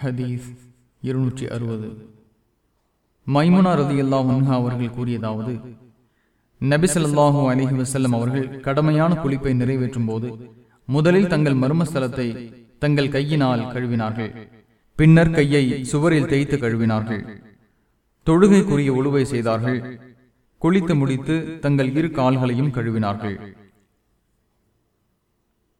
ஹதீஸ் இருநூற்றி அறுபது. மைமுனா ரதி அல்லா அவர்கள் கூறியதாவது நபிசல்லாஹூ அலிஹி வசல்லம் அவர்கள் கடமையான குளிப்பை நிறைவேற்றும் போது முதலில் தங்கள் மர்மஸ்தலத்தை தங்கள் கையினால் கழுவினார்கள் பின்னர் கையை சுவரில் தேய்த்து கழுவினார்கள். தொழுகைக்குரிய உழுவை செய்தார்கள் குளித்து முடித்து தங்கள் இரு கால்களையும் கழுவினார்கள்.